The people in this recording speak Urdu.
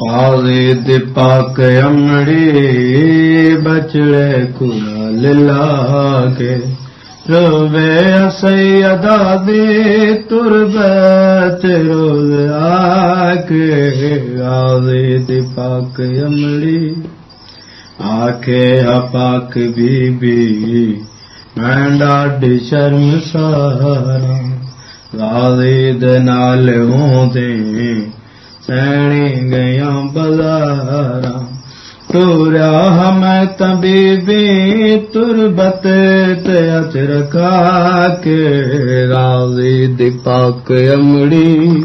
غازی دی پاک امڑی بچڑے کلا کے روے سیدا دی تربت روز آکے غازی دی پاک امڑی آکے پاک بی بی میں ڈاڈی شرم سارا غازی دے نال ہوں دے سینی گیا بازار توریا ہمیں تبھی بھی تربت رکھا کے راضی دی پاک امڑی